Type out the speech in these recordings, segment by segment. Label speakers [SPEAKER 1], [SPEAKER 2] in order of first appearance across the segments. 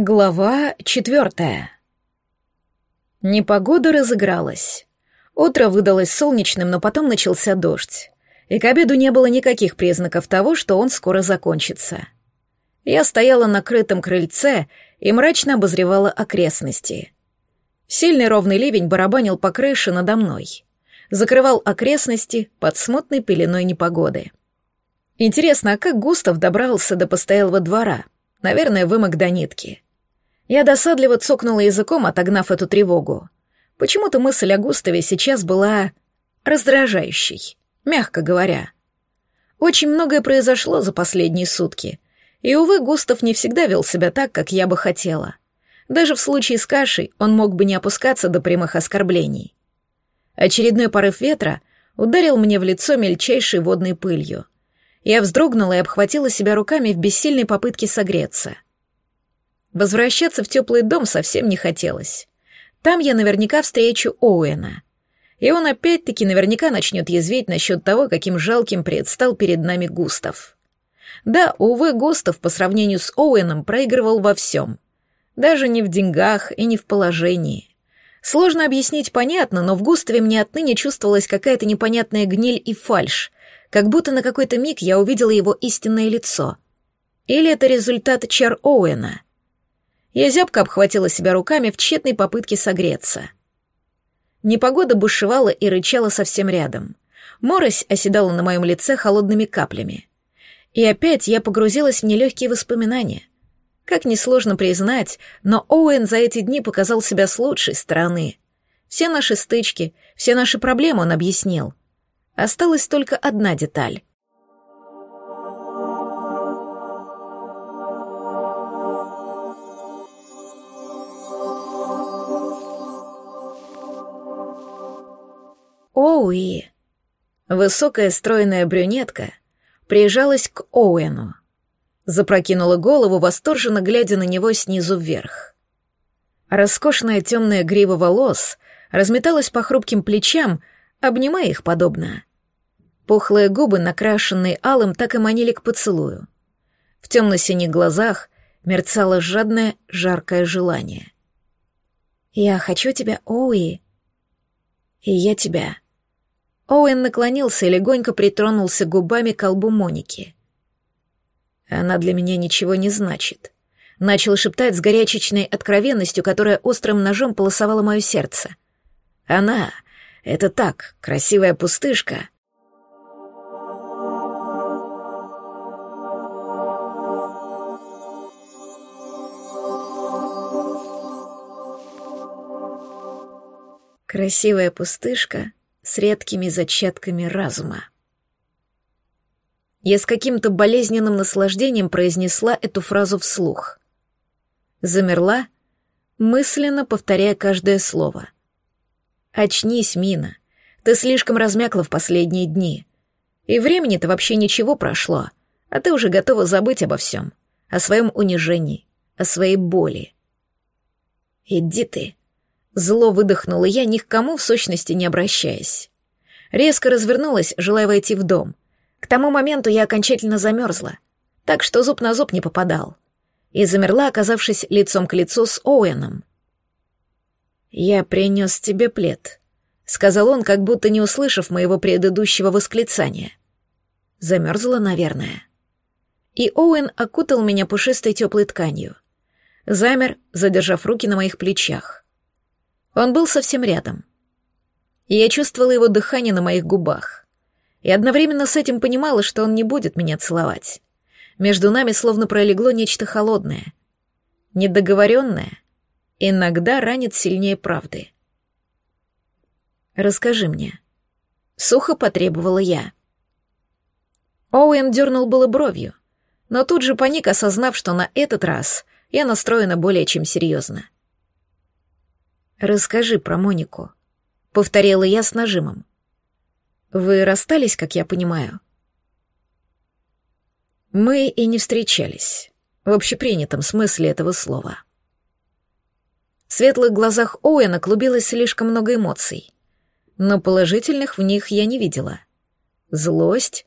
[SPEAKER 1] Глава четвертая. Непогода разыгралась. Утро выдалось солнечным, но потом начался дождь. И к обеду не было никаких признаков того, что он скоро закончится. Я стояла на крытом крыльце и мрачно обозревала окрестности. Сильный ровный ливень барабанил по крыше надо мной. Закрывал окрестности под смутной пеленой непогоды. Интересно, а как Густав добрался до постоялого двора? Наверное, вымок до нитки. Я досадливо цокнула языком, отогнав эту тревогу. Почему-то мысль о Густаве сейчас была раздражающей, мягко говоря. Очень многое произошло за последние сутки, и, увы, Густав не всегда вел себя так, как я бы хотела. Даже в случае с кашей он мог бы не опускаться до прямых оскорблений. Очередной порыв ветра ударил мне в лицо мельчайшей водной пылью. Я вздрогнула и обхватила себя руками в бессильной попытке согреться — Возвращаться в теплый дом совсем не хотелось. Там я наверняка встречу Оуэна. И он опять-таки наверняка начнет язветь насчет того, каким жалким предстал перед нами Густав. Да, увы, Густав по сравнению с Оуэном проигрывал во всем. Даже не в деньгах и не в положении. Сложно объяснить понятно, но в Густаве мне отныне чувствовалась какая-то непонятная гниль и фальшь, как будто на какой-то миг я увидела его истинное лицо. Или это результат чар Оуэна — я зябко обхватила себя руками в тщетной попытке согреться. Непогода бушевала и рычала совсем рядом. Морось оседала на моем лице холодными каплями. И опять я погрузилась в нелегкие воспоминания. Как несложно признать, но Оуэн за эти дни показал себя с лучшей стороны. Все наши стычки, все наши проблемы он объяснил. Осталась только одна деталь. Оуи. Высокая стройная брюнетка прижалась к Оуэну. Запрокинула голову, восторженно глядя на него снизу вверх. Роскошная темная грива волос разметалась по хрупким плечам, обнимая их подобно. Пухлые губы, накрашенные алым, так и манили к поцелую. В темно-синих глазах мерцало жадное, жаркое желание. «Я хочу тебя, Оуи», «И я тебя», Оуэн наклонился и легонько притронулся губами к колбу Моники. «Она для меня ничего не значит», — начал шептать с горячечной откровенностью, которая острым ножом полосовала мое сердце. «Она — это так, красивая пустышка». Красивая пустышка с редкими зачатками разума. Я с каким-то болезненным наслаждением произнесла эту фразу вслух. Замерла, мысленно повторяя каждое слово. «Очнись, Мина, ты слишком размякла в последние дни. И времени-то вообще ничего прошло, а ты уже готова забыть обо всем, о своем унижении, о своей боли. Иди ты, Зло выдохнула я, ни к кому в сущности не обращаясь. Резко развернулась, желая войти в дом. К тому моменту я окончательно замерзла, так что зуб на зуб не попадал. И замерла, оказавшись лицом к лицу с Оуэном. «Я принес тебе плед», — сказал он, как будто не услышав моего предыдущего восклицания. Замерзла, наверное. И Оуэн окутал меня пушистой теплой тканью. Замер, задержав руки на моих плечах. Он был совсем рядом. И я чувствовала его дыхание на моих губах. И одновременно с этим понимала, что он не будет меня целовать. Между нами словно пролегло нечто холодное. Недоговоренное иногда ранит сильнее правды. «Расскажи мне». Сухо потребовала я. Оуэн дернул было бровью, но тут же паник, осознав, что на этот раз я настроена более чем серьезно. «Расскажи про Монику», — повторила я с нажимом. «Вы расстались, как я понимаю?» Мы и не встречались, в общепринятом смысле этого слова. В светлых глазах Оуэна клубилось слишком много эмоций, но положительных в них я не видела. Злость,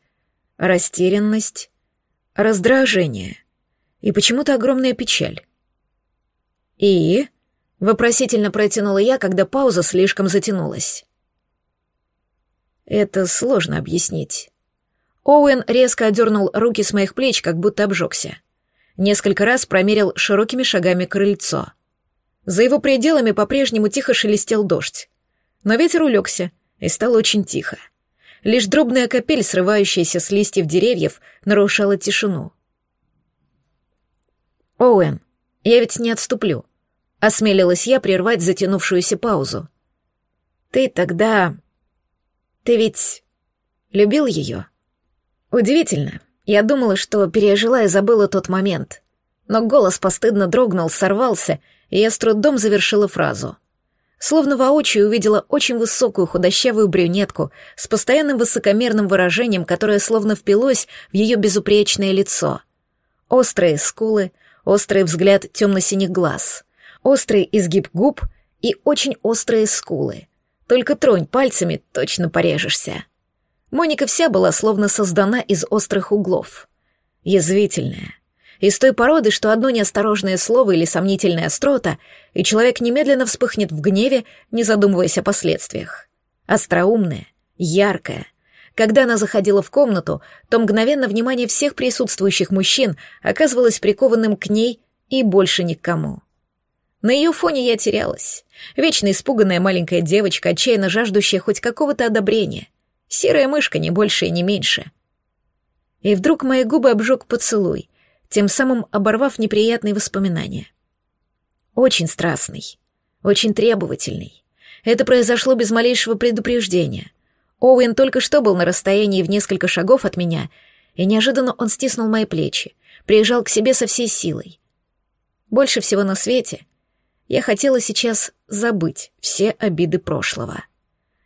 [SPEAKER 1] растерянность, раздражение и почему-то огромная печаль. «И?» — вопросительно протянула я, когда пауза слишком затянулась. «Это сложно объяснить». Оуэн резко одернул руки с моих плеч, как будто обжегся. Несколько раз промерил широкими шагами крыльцо. За его пределами по-прежнему тихо шелестел дождь. Но ветер улегся, и стало очень тихо. Лишь дробная капель, срывающаяся с листьев деревьев, нарушала тишину. «Оуэн, я ведь не отступлю», — осмелилась я прервать затянувшуюся паузу. «Ты тогда... Ты ведь любил ее?» Удивительно. Я думала, что пережила и забыла тот момент. Но голос постыдно дрогнул, сорвался, и я с трудом завершила фразу. Словно воочию увидела очень высокую худощавую брюнетку с постоянным высокомерным выражением, которое словно впилось в ее безупречное лицо. Острые скулы, острый взгляд темно-синих глаз, острый изгиб губ и очень острые скулы. Только тронь пальцами, точно порежешься. Моника вся была словно создана из острых углов. Язвительная. Из той породы, что одно неосторожное слово или сомнительная острота, и человек немедленно вспыхнет в гневе, не задумываясь о последствиях. Остроумная, яркая. Когда она заходила в комнату, то мгновенно внимание всех присутствующих мужчин оказывалось прикованным к ней и больше ни к кому. На ее фоне я терялась. Вечно испуганная маленькая девочка, отчаянно жаждущая хоть какого-то одобрения — Серая мышка, не больше и не меньше. И вдруг мои губы обжег поцелуй, тем самым оборвав неприятные воспоминания. Очень страстный, очень требовательный. Это произошло без малейшего предупреждения. Оуэн только что был на расстоянии в несколько шагов от меня, и неожиданно он стиснул мои плечи, приезжал к себе со всей силой. Больше всего на свете я хотела сейчас забыть все обиды прошлого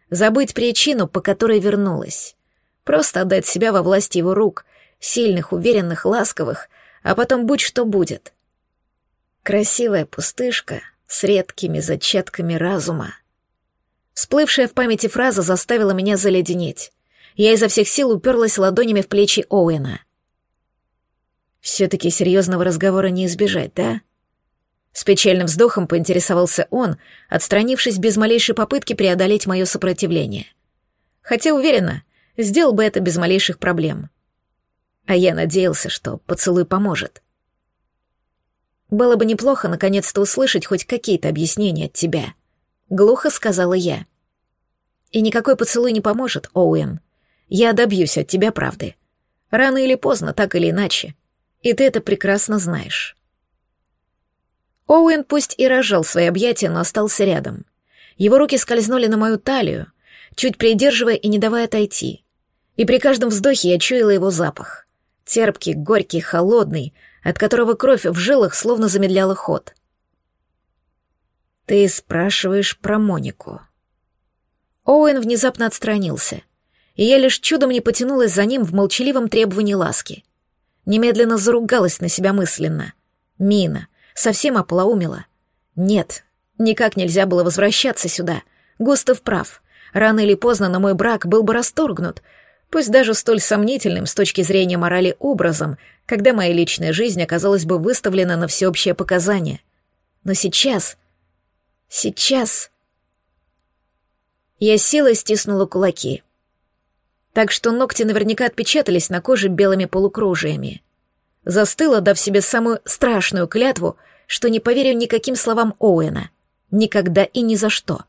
[SPEAKER 1] забыть причину, по которой вернулась. Просто отдать себя во власть его рук, сильных, уверенных, ласковых, а потом будь что будет. Красивая пустышка с редкими зачатками разума. Всплывшая в памяти фраза заставила меня заледенеть. Я изо всех сил уперлась ладонями в плечи Оуэна. «Все-таки серьезного разговора не избежать, да?» С печальным вздохом поинтересовался он, отстранившись без малейшей попытки преодолеть мое сопротивление. Хотя, уверена, сделал бы это без малейших проблем. А я надеялся, что поцелуй поможет. «Было бы неплохо наконец-то услышать хоть какие-то объяснения от тебя», — глухо сказала я. «И никакой поцелуй не поможет, Оуэн. Я добьюсь от тебя правды. Рано или поздно, так или иначе. И ты это прекрасно знаешь». Оуэн пусть и разжал свои объятия, но остался рядом. Его руки скользнули на мою талию, чуть придерживая и не давая отойти. И при каждом вздохе я чуяла его запах. Терпкий, горький, холодный, от которого кровь в жилах словно замедляла ход. «Ты спрашиваешь про Монику». Оуэн внезапно отстранился, и я лишь чудом не потянулась за ним в молчаливом требовании ласки. Немедленно заругалась на себя мысленно. «Мина, совсем ополоумела. Нет, никак нельзя было возвращаться сюда. Густав прав. Рано или поздно на мой брак был бы расторгнут, пусть даже столь сомнительным с точки зрения морали образом, когда моя личная жизнь оказалась бы выставлена на всеобщее показание. Но сейчас... Сейчас... Я силой стиснула кулаки. Так что ногти наверняка отпечатались на коже белыми полукружиями. Застыла, дав себе самую страшную клятву, что не поверю никаким словам Оуэна. Никогда и ни за что.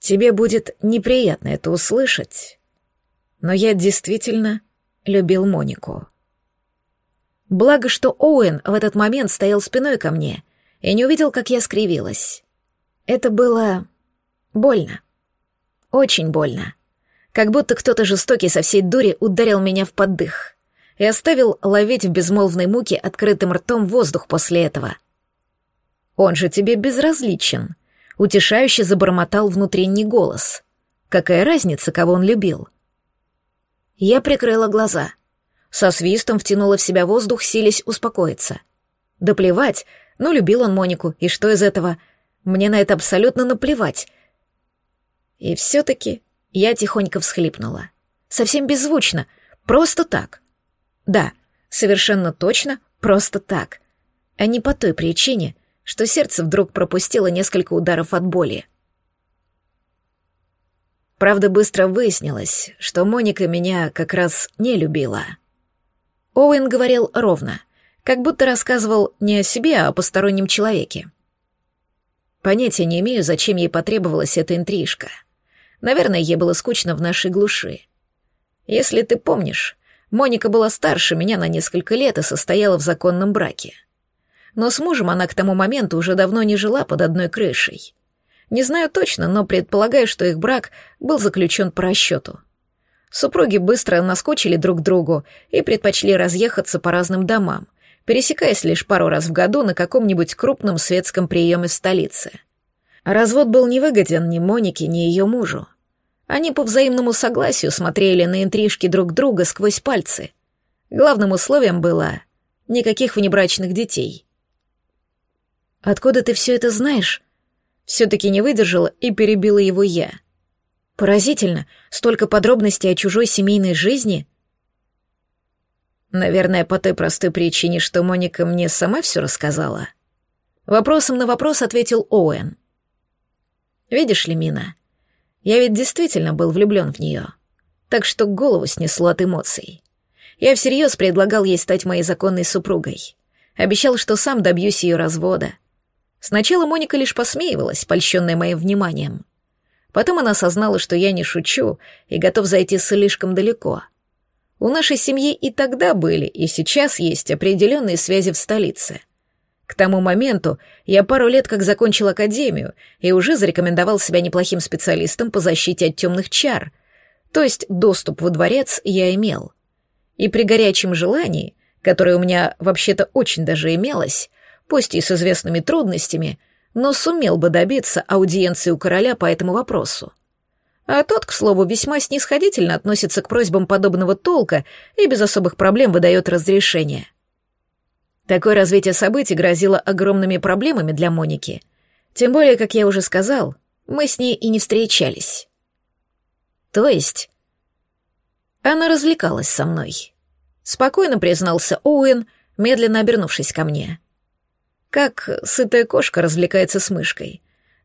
[SPEAKER 1] Тебе будет неприятно это услышать, но я действительно любил Монику. Благо, что Оуэн в этот момент стоял спиной ко мне и не увидел, как я скривилась. Это было больно. Очень больно. Как будто кто-то жестокий со всей дури ударил меня в поддых и оставил ловить в безмолвной муке открытым ртом воздух после этого. «Он же тебе безразличен», — утешающе забормотал внутренний голос. «Какая разница, кого он любил?» Я прикрыла глаза. Со свистом втянула в себя воздух, силясь успокоиться. Да плевать, ну любил он Монику, и что из этого? Мне на это абсолютно наплевать. И все-таки я тихонько всхлипнула. Совсем беззвучно, просто так — да, совершенно точно, просто так. а не по той причине, что сердце вдруг пропустило несколько ударов от боли. Правда, быстро выяснилось, что Моника меня как раз не любила. Оуэн говорил ровно, как будто рассказывал не о себе, а о постороннем человеке. Понятия не имею, зачем ей потребовалась эта интрижка. Наверное, ей было скучно в нашей глуши. Если ты помнишь, Моника была старше меня на несколько лет и состояла в законном браке. Но с мужем она к тому моменту уже давно не жила под одной крышей. Не знаю точно, но предполагаю, что их брак был заключен по расчету. Супруги быстро наскочили друг другу и предпочли разъехаться по разным домам, пересекаясь лишь пару раз в году на каком-нибудь крупном светском приеме в столице. Развод был невыгоден ни Монике, ни ее мужу. Они по взаимному согласию смотрели на интрижки друг друга сквозь пальцы. Главным условием было никаких внебрачных детей. «Откуда ты все это знаешь?» Все-таки не выдержала и перебила его я. Поразительно, столько подробностей о чужой семейной жизни. Наверное, по той простой причине, что Моника мне сама все рассказала. Вопросом на вопрос ответил Оуэн. Видишь ли, Мина, я ведь действительно был влюблен в нее, так что голову снесло от эмоций. Я всерьез предлагал ей стать моей законной супругой. Обещал, что сам добьюсь ее развода — Сначала Моника лишь посмеивалась, польщенная моим вниманием. Потом она осознала, что я не шучу и готов зайти слишком далеко. У нашей семьи и тогда были, и сейчас есть определенные связи в столице. К тому моменту я пару лет как закончил академию и уже зарекомендовал себя неплохим специалистом по защите от темных чар, то есть доступ во дворец я имел. И при горячем желании, которое у меня вообще-то очень даже имелось, пусть и с известными трудностями, но сумел бы добиться аудиенции у короля по этому вопросу. А тот, к слову, весьма снисходительно относится к просьбам подобного толка и без особых проблем выдает разрешение. Такое развитие событий грозило огромными проблемами для Моники. Тем более, как я уже сказал, мы с ней и не встречались. То есть... Она развлекалась со мной. Спокойно признался Оуэн, медленно обернувшись ко мне как сытая кошка развлекается с мышкой.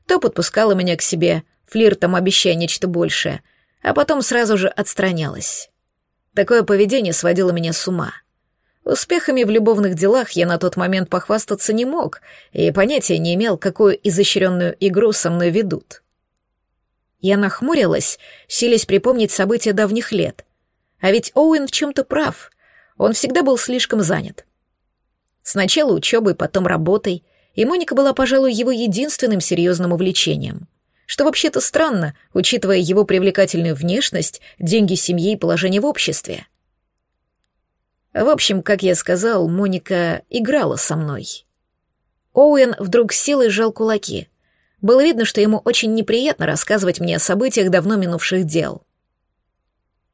[SPEAKER 1] То подпускала меня к себе, флиртом обещая нечто большее, а потом сразу же отстранялась. Такое поведение сводило меня с ума. Успехами в любовных делах я на тот момент похвастаться не мог и понятия не имел, какую изощренную игру со мной ведут. Я нахмурилась, силясь припомнить события давних лет. А ведь Оуэн в чем-то прав. Он всегда был слишком занят. Сначала учебой, потом работой, и Моника была, пожалуй, его единственным серьезным увлечением. Что вообще-то странно, учитывая его привлекательную внешность, деньги семьи и положение в обществе. В общем, как я сказал, Моника играла со мной. Оуэн вдруг и сжал кулаки. Было видно, что ему очень неприятно рассказывать мне о событиях давно минувших дел.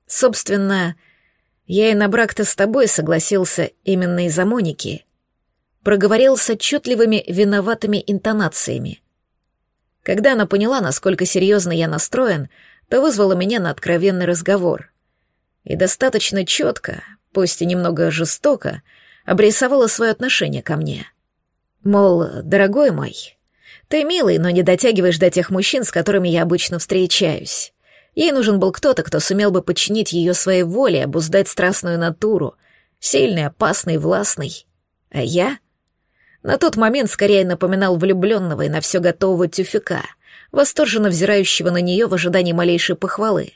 [SPEAKER 1] Собственно, я и на брак-то с тобой согласился именно из-за Моники проговорил с отчетливыми виноватыми интонациями. Когда она поняла, насколько серьезно я настроен, то вызвала меня на откровенный разговор. И достаточно четко, пусть и немного жестоко, обрисовала свое отношение ко мне. Мол, дорогой мой, ты милый, но не дотягиваешь до тех мужчин, с которыми я обычно встречаюсь. Ей нужен был кто-то, кто сумел бы подчинить ее своей воле, обуздать страстную натуру, сильный, опасный, властный. А я на тот момент скорее напоминал влюбленного и на все готового тюфика, восторженно взирающего на нее в ожидании малейшей похвалы.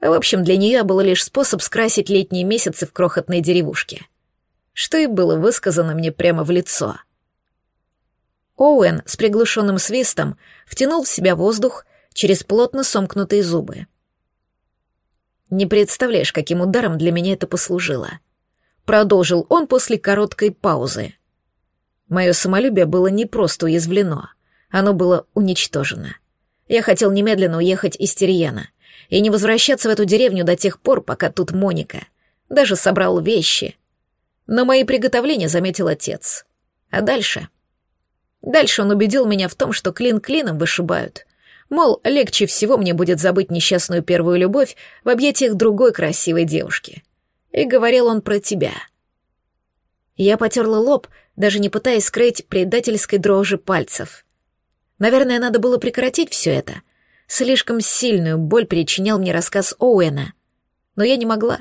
[SPEAKER 1] В общем, для нее был лишь способ скрасить летние месяцы в крохотной деревушке. Что и было высказано мне прямо в лицо. Оуэн с приглушенным свистом втянул в себя воздух через плотно сомкнутые зубы. «Не представляешь, каким ударом для меня это послужило», — продолжил он после короткой паузы. Мое самолюбие было не просто уязвлено, оно было уничтожено. Я хотел немедленно уехать из Терьяна и не возвращаться в эту деревню до тех пор, пока тут Моника. Даже собрал вещи. Но мои приготовления заметил отец. А дальше? Дальше он убедил меня в том, что клин клином вышибают. Мол, легче всего мне будет забыть несчастную первую любовь в объятиях другой красивой девушки. И говорил он про тебя — Я потерла лоб, даже не пытаясь скрыть предательской дрожи пальцев. Наверное, надо было прекратить все это. Слишком сильную боль причинял мне рассказ Оуэна. Но я не могла.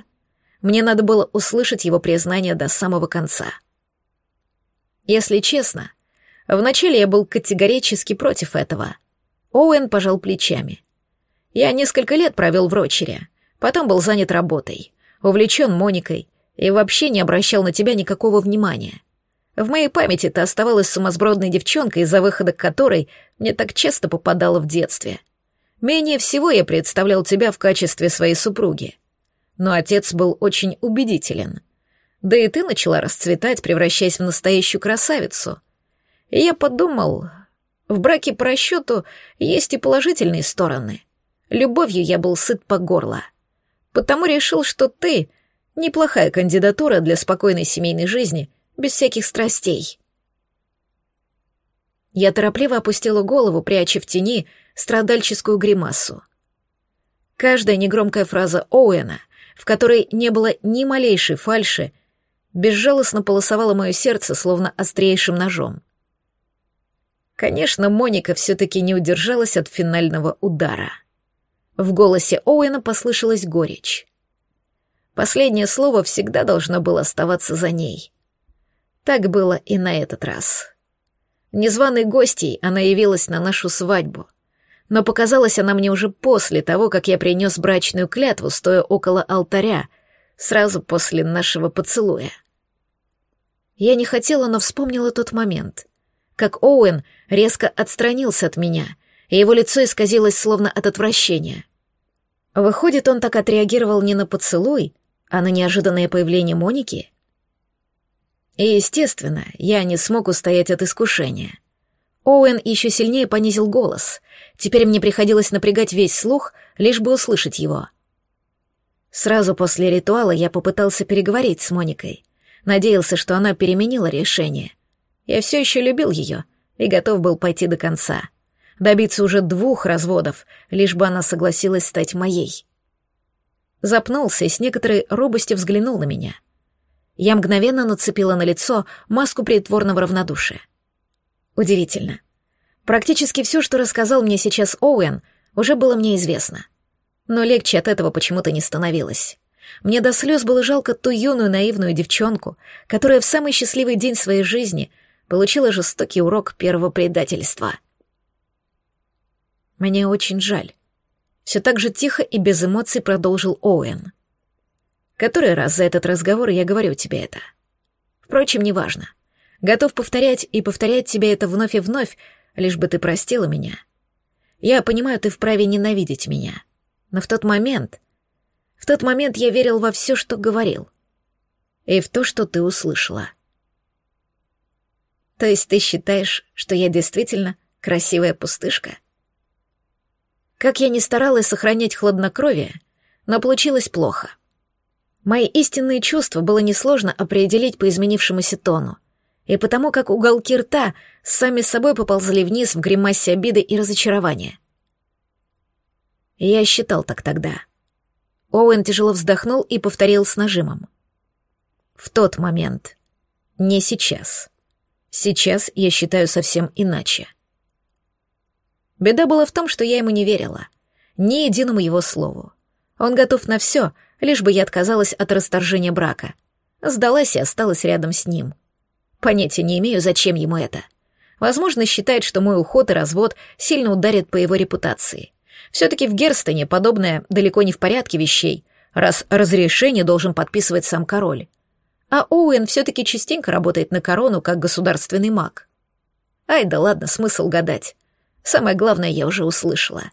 [SPEAKER 1] Мне надо было услышать его признание до самого конца. Если честно, вначале я был категорически против этого. Оуэн пожал плечами. Я несколько лет провел в Рочере, потом был занят работой, увлечен Моникой и вообще не обращал на тебя никакого внимания. В моей памяти ты оставалась сумасбродной девчонкой, из-за выхода которой мне так часто попадало в детстве. Менее всего я представлял тебя в качестве своей супруги. Но отец был очень убедителен. Да и ты начала расцветать, превращаясь в настоящую красавицу. И я подумал, в браке по расчету есть и положительные стороны. Любовью я был сыт по горло. Потому решил, что ты — неплохая кандидатура для спокойной семейной жизни, без всяких страстей. Я торопливо опустила голову, пряча в тени страдальческую гримасу. Каждая негромкая фраза Оуэна, в которой не было ни малейшей фальши, безжалостно полосовала мое сердце, словно острейшим ножом. Конечно, Моника все-таки не удержалась от финального удара. В голосе Оуэна послышалась горечь. Последнее слово всегда должно было оставаться за ней. Так было и на этот раз. Незваной гостьей она явилась на нашу свадьбу, но показалась она мне уже после того, как я принес брачную клятву, стоя около алтаря, сразу после нашего поцелуя. Я не хотела, но вспомнила тот момент, как Оуэн резко отстранился от меня, и его лицо исказилось словно от отвращения. Выходит, он так отреагировал не на поцелуй, а на неожиданное появление Моники? И, естественно, я не смог устоять от искушения. Оуэн еще сильнее понизил голос. Теперь мне приходилось напрягать весь слух, лишь бы услышать его. Сразу после ритуала я попытался переговорить с Моникой. Надеялся, что она переменила решение. Я все еще любил ее и готов был пойти до конца добиться уже двух разводов, лишь бы она согласилась стать моей. Запнулся и с некоторой робостью взглянул на меня. Я мгновенно нацепила на лицо маску притворного равнодушия. Удивительно. Практически все, что рассказал мне сейчас Оуэн, уже было мне известно. Но легче от этого почему-то не становилось. Мне до слез было жалко ту юную наивную девчонку, которая в самый счастливый день своей жизни получила жестокий урок первого предательства — мне очень жаль. Все так же тихо и без эмоций продолжил Оуэн. Который раз за этот разговор я говорю тебе это. Впрочем, неважно. Готов повторять и повторять тебе это вновь и вновь, лишь бы ты простила меня. Я понимаю, ты вправе ненавидеть меня. Но в тот момент... В тот момент я верил во все, что говорил. И в то, что ты услышала. То есть ты считаешь, что я действительно красивая пустышка? Как я ни старалась сохранять хладнокровие, но получилось плохо. Мои истинные чувства было несложно определить по изменившемуся тону, и потому как уголки рта сами собой поползли вниз в гримасе обиды и разочарования. Я считал так тогда. Оуэн тяжело вздохнул и повторил с нажимом. В тот момент. Не сейчас. Сейчас я считаю совсем иначе. Беда была в том, что я ему не верила. Ни единому его слову. Он готов на все, лишь бы я отказалась от расторжения брака. Сдалась и осталась рядом с ним. Понятия не имею, зачем ему это. Возможно, считает, что мой уход и развод сильно ударит по его репутации. Все-таки в Герстоне подобное далеко не в порядке вещей, раз разрешение должен подписывать сам король. А Оуэн все-таки частенько работает на корону как государственный маг. Ай да ладно, смысл гадать. Самое главное я уже услышала.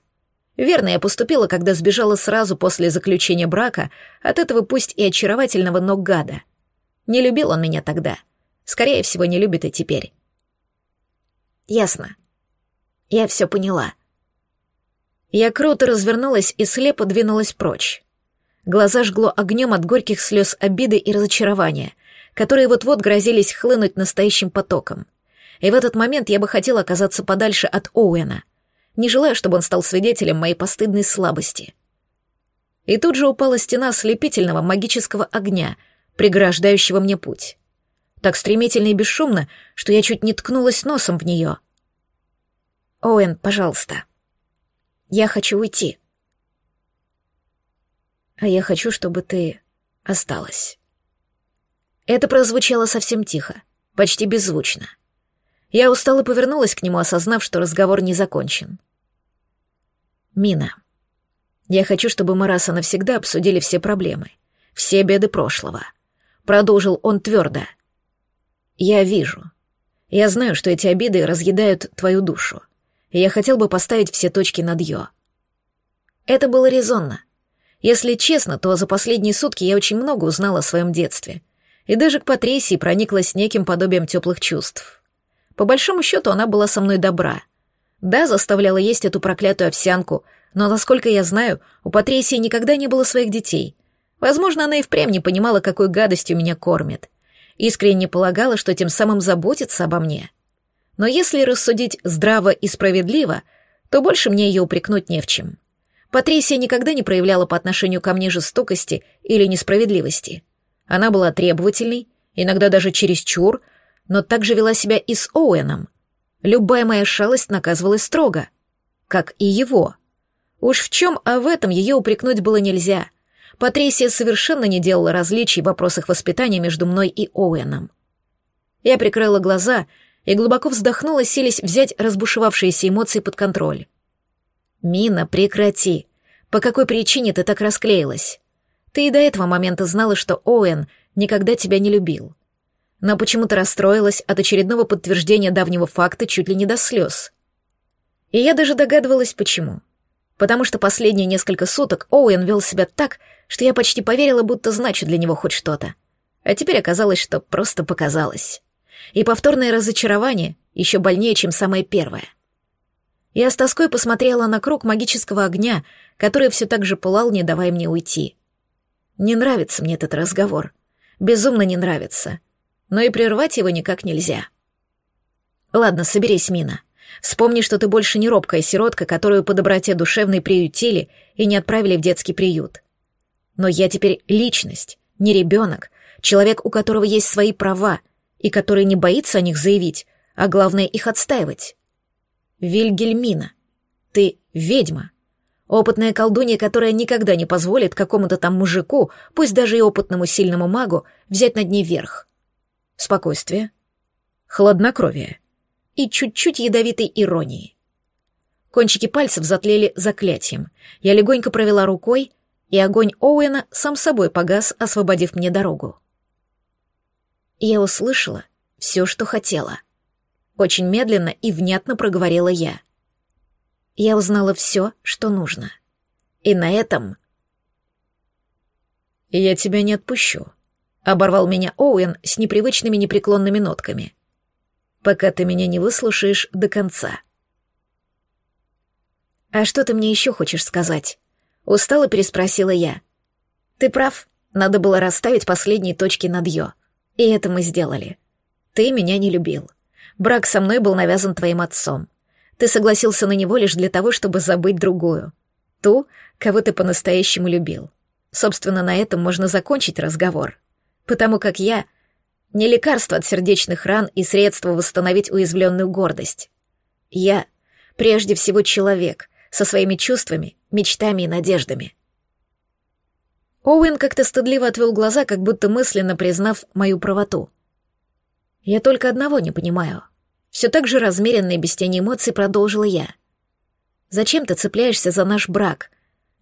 [SPEAKER 1] Верно я поступила, когда сбежала сразу после заключения брака от этого пусть и очаровательного, но гада. Не любил он меня тогда. Скорее всего, не любит и теперь. Ясно. Я все поняла. Я круто развернулась и слепо двинулась прочь. Глаза жгло огнем от горьких слез обиды и разочарования, которые вот-вот грозились хлынуть настоящим потоком и в этот момент я бы хотела оказаться подальше от Оуэна, не желая, чтобы он стал свидетелем моей постыдной слабости. И тут же упала стена слепительного магического огня, преграждающего мне путь. так стремительно и бесшумно, что я чуть не ткнулась носом в нее. «Оуэн, пожалуйста. Я хочу уйти». «А я хочу, чтобы ты осталась». Это прозвучало совсем тихо, почти беззвучно. Я устало повернулась к нему, осознав, что разговор не закончен. «Мина, я хочу, чтобы мы раз и навсегда обсудили все проблемы, все беды прошлого», — продолжил он твердо. «Я вижу. Я знаю, что эти обиды разъедают твою душу, и я хотел бы поставить все точки над «ё». Это было резонно. Если честно, то за последние сутки я очень много узнала о своем детстве, и даже к Патрисии прониклась неким подобием теплых чувств. По большому счету она была со мной добра. Да, заставляла есть эту проклятую овсянку, но, насколько я знаю, у Патрисии никогда не было своих детей. Возможно, она и впрямь не понимала, какой гадостью меня кормит. Искренне полагала, что тем самым заботится обо мне. Но если рассудить здраво и справедливо, то больше мне ее упрекнуть не в чем. Патрисия никогда не проявляла по отношению ко мне жестокости или несправедливости. Она была требовательной, иногда даже чересчур, но также вела себя и с Оуэном. Любая моя шалость наказывалась строго, как и его. Уж в чем, а в этом ее упрекнуть было нельзя. Патрисия совершенно не делала различий в вопросах воспитания между мной и Оуэном. Я прикрыла глаза и глубоко вздохнула, силясь взять разбушевавшиеся эмоции под контроль. «Мина, прекрати. По какой причине ты так расклеилась? Ты и до этого момента знала, что Оуэн никогда тебя не любил. Но почему-то расстроилась от очередного подтверждения давнего факта чуть ли не до слез. И я даже догадывалась, почему. Потому что последние несколько суток Оуэн вел себя так, что я почти поверила, будто значу для него хоть что-то. А теперь оказалось, что просто показалось. И повторное разочарование еще больнее, чем самое первое. Я с тоской посмотрела на круг магического огня, который все так же пылал, не давая мне уйти. Не нравится мне этот разговор. Безумно не нравится. Но и прервать его никак нельзя. Ладно, соберись, Мина. Вспомни, что ты больше не робкая сиротка, которую по доброте душевной приютили и не отправили в детский приют. Но я теперь личность, не ребенок, человек, у которого есть свои права, и который не боится о них заявить, а главное их отстаивать. Вильгельмина, ты ведьма. Опытная колдунья, которая никогда не позволит какому-то там мужику, пусть даже и опытному сильному магу, взять над ней верх. Спокойствие, хладнокровие и чуть-чуть ядовитой иронии. Кончики пальцев затлели заклятием. Я легонько провела рукой, и огонь Оуэна сам собой погас, освободив мне дорогу. Я услышала все, что хотела — очень медленно и внятно проговорила я. Я узнала все, что нужно. И на этом... «Я тебя не отпущу», — оборвал меня Оуэн с непривычными непреклонными нотками. «Пока ты меня не выслушаешь до конца». «А что ты мне еще хочешь сказать?» — устало переспросила я. «Ты прав, надо было расставить последние точки над «ё». И это мы сделали. Ты меня не любил. Брак со мной был навязан твоим отцом. Ты согласился на него лишь для того, чтобы забыть другую. Ту, кого ты по-настоящему любил. Собственно, на этом можно закончить разговор. Потому как я — не лекарство от сердечных ран и средство восстановить уязвленную гордость. Я — прежде всего человек со своими чувствами, мечтами и надеждами. Оуэн как-то стыдливо отвел глаза, как будто мысленно признав мою правоту. Я только одного не понимаю. Все так же размеренно и без тени эмоций продолжила я. Зачем ты цепляешься за наш брак?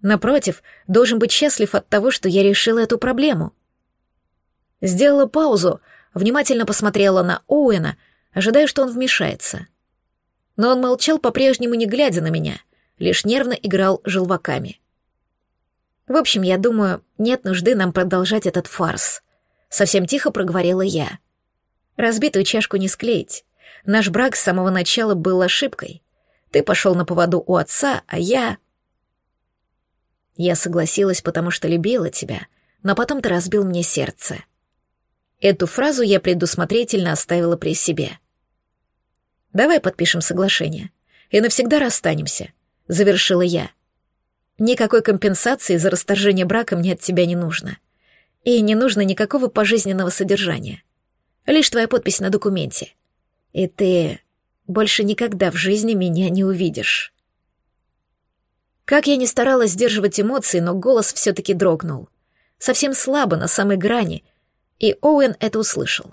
[SPEAKER 1] Напротив, должен быть счастлив от того, что я решила эту проблему. Сделала паузу, внимательно посмотрела на Оуэна, ожидая, что он вмешается. Но он молчал, по-прежнему не глядя на меня, лишь нервно играл желваками. В общем, я думаю, нет нужды нам продолжать этот фарс. Совсем тихо проговорила я. — Разбитую чашку не склеить. Наш брак с самого начала был ошибкой. Ты пошел на поводу у отца, а я... Я согласилась, потому что любила тебя, но потом ты разбил мне сердце. Эту фразу я предусмотрительно оставила при себе. Давай подпишем соглашение и навсегда расстанемся, завершила я. Никакой компенсации за расторжение брака мне от тебя не нужно. И не нужно никакого пожизненного содержания. Лишь твоя подпись на документе. И ты больше никогда в жизни меня не увидишь. Как я ни старалась сдерживать эмоции, но голос все-таки дрогнул. Совсем слабо, на самой грани, и Оуэн это услышал.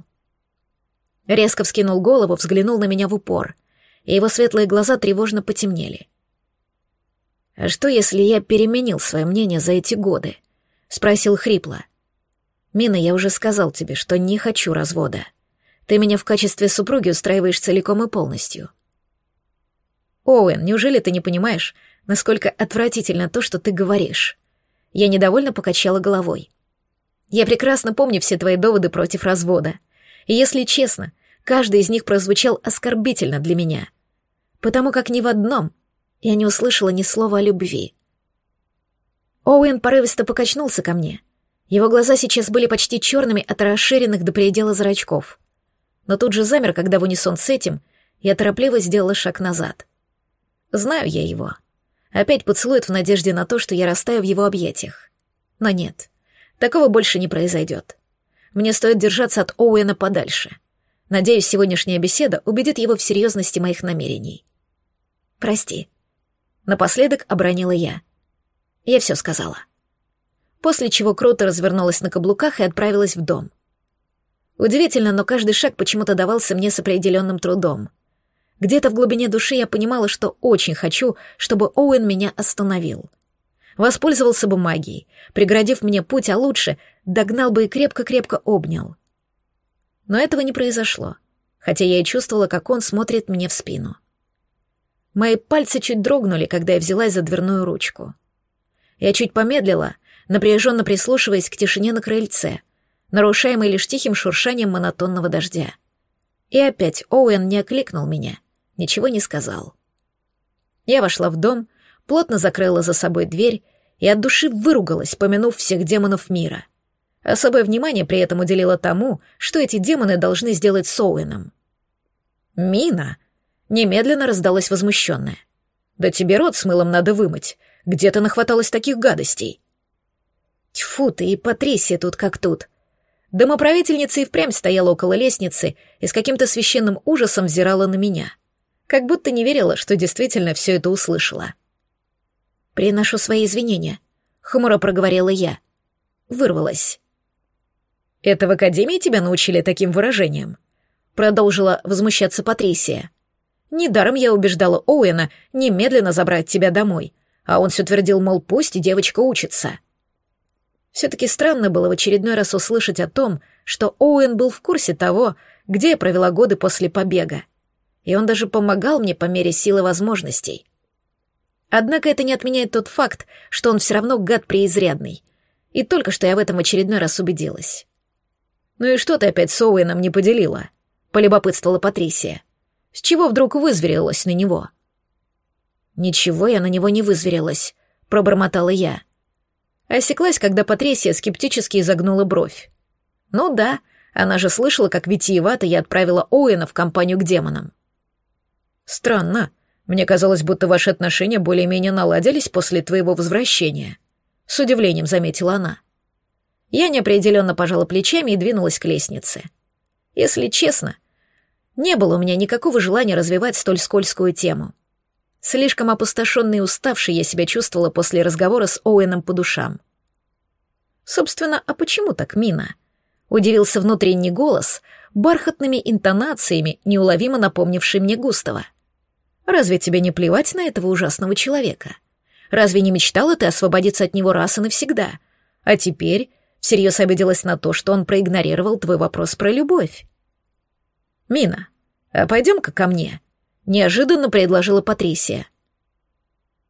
[SPEAKER 1] Резко вскинул голову, взглянул на меня в упор, и его светлые глаза тревожно потемнели. «А что, если я переменил свое мнение за эти годы?» — спросил хрипло. «Мина, я уже сказал тебе, что не хочу развода. Ты меня в качестве супруги устраиваешь целиком и полностью». «Оуэн, неужели ты не понимаешь, насколько отвратительно то, что ты говоришь. Я недовольно покачала головой. Я прекрасно помню все твои доводы против развода. И если честно, каждый из них прозвучал оскорбительно для меня. Потому как ни в одном я не услышала ни слова о любви. Оуэн порывисто покачнулся ко мне. Его глаза сейчас были почти черными от расширенных до предела зрачков. Но тут же замер, когда в унисон с этим я торопливо сделала шаг назад. Знаю я его. Опять поцелует в надежде на то, что я растаю в его объятиях. Но нет, такого больше не произойдет. Мне стоит держаться от Оуэна подальше. Надеюсь, сегодняшняя беседа убедит его в серьезности моих намерений. Прости. Напоследок обронила я. Я все сказала. После чего круто развернулась на каблуках и отправилась в дом. Удивительно, но каждый шаг почему-то давался мне с определенным трудом. Где-то в глубине души я понимала, что очень хочу, чтобы Оуэн меня остановил. Воспользовался бы магией, преградив мне путь, а лучше догнал бы и крепко-крепко обнял. Но этого не произошло, хотя я и чувствовала, как он смотрит мне в спину. Мои пальцы чуть дрогнули, когда я взялась за дверную ручку. Я чуть помедлила, напряженно прислушиваясь к тишине на крыльце, нарушаемой лишь тихим шуршанием монотонного дождя. И опять Оуэн не окликнул меня — ничего не сказал. Я вошла в дом, плотно закрыла за собой дверь и от души выругалась, помянув всех демонов мира. Особое внимание при этом уделила тому, что эти демоны должны сделать с Оуэном. «Мина!» — немедленно раздалась возмущенная. «Да тебе рот с мылом надо вымыть. Где ты нахваталась таких гадостей?» «Тьфу ты и Патрисия тут как тут!» Домоправительница и впрямь стояла около лестницы и с каким-то священным ужасом взирала на меня как будто не верила, что действительно все это услышала. «Приношу свои извинения», — хмуро проговорила я. Вырвалась. «Это в академии тебя научили таким выражением?» Продолжила возмущаться Патрисия. «Недаром я убеждала Оуэна немедленно забрать тебя домой, а он все твердил, мол, пусть девочка учится». Все-таки странно было в очередной раз услышать о том, что Оуэн был в курсе того, где я провела годы после побега и он даже помогал мне по мере силы возможностей. Однако это не отменяет тот факт, что он все равно гад преизрядный. И только что я в этом очередной раз убедилась. «Ну и что ты опять с Оуэном не поделила?» — полюбопытствовала Патрисия. «С чего вдруг вызверилась на него?» «Ничего я на него не вызверилась», — пробормотала я. Осеклась, когда Патрисия скептически изогнула бровь. «Ну да, она же слышала, как витиевато я отправила Оуэна в компанию к демонам. Странно. Мне казалось, будто ваши отношения более-менее наладились после твоего возвращения. С удивлением заметила она. Я неопределенно пожала плечами и двинулась к лестнице. Если честно, не было у меня никакого желания развивать столь скользкую тему. Слишком опустошенной и уставшей я себя чувствовала после разговора с Оуэном по душам. Собственно, а почему так, Мина? Удивился внутренний голос, бархатными интонациями, неуловимо напомнивший мне Густава. Разве тебе не плевать на этого ужасного человека? Разве не мечтала ты освободиться от него раз и навсегда? А теперь всерьез обиделась на то, что он проигнорировал твой вопрос про любовь. «Мина, а пойдем-ка ко мне», — неожиданно предложила Патрисия.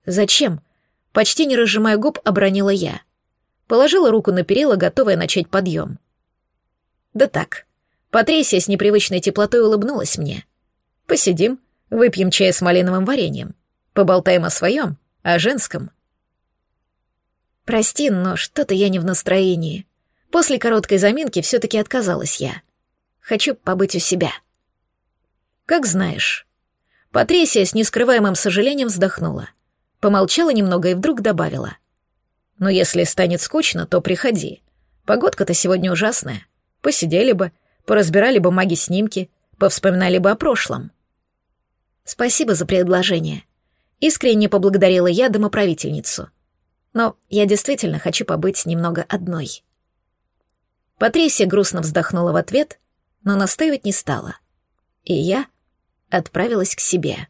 [SPEAKER 1] «Зачем?» — почти не разжимая губ, обронила я. Положила руку на перила, готовая начать подъем. «Да так». Патрисия с непривычной теплотой улыбнулась мне. «Посидим, Выпьем чай с малиновым вареньем. Поболтаем о своем, о женском. Прости, но что-то я не в настроении. После короткой заминки все-таки отказалась я. Хочу побыть у себя. Как знаешь. Патрисия с нескрываемым сожалением вздохнула. Помолчала немного и вдруг добавила. Но «Ну, если станет скучно, то приходи. Погодка-то сегодня ужасная. Посидели бы, Поразбирали бы маги-снимки, повспоминали бы о прошлом. Спасибо за предложение. Искренне поблагодарила я домоправительницу. Но я действительно хочу побыть немного одной. Патрисия грустно вздохнула в ответ, но настаивать не стала. И я отправилась к себе.